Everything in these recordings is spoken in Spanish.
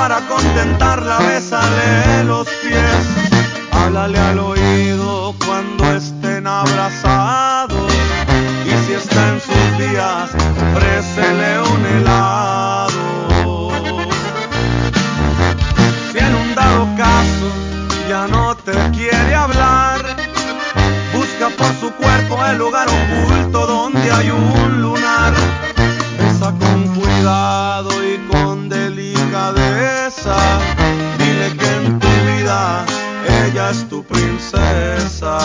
para contentarla, bésale los pies, háblale al oído cuando estén abrazados y si está en sus días, ofrécele un helado. Si en un dado caso ya no te quiere hablar, busca por su cuerpo el lugar certo, princesa.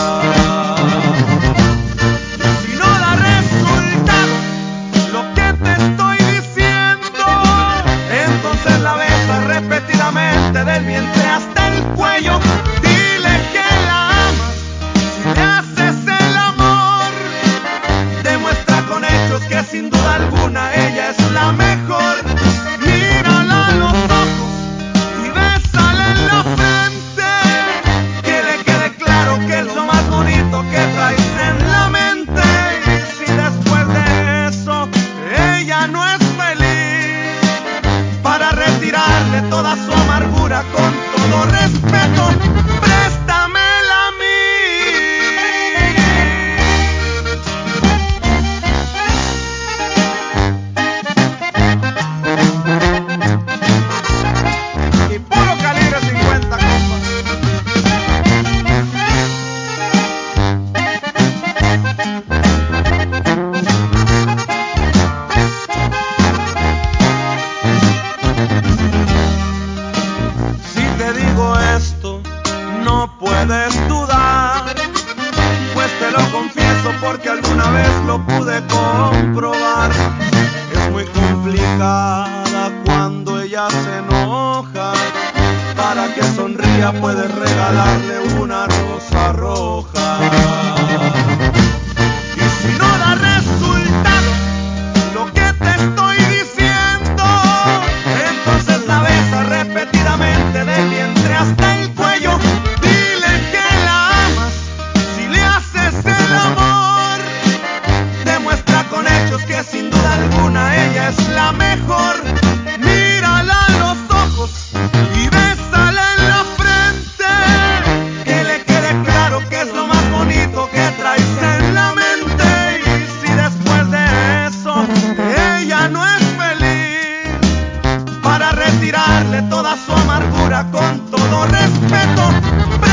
darle toda su amargura con todo respeto.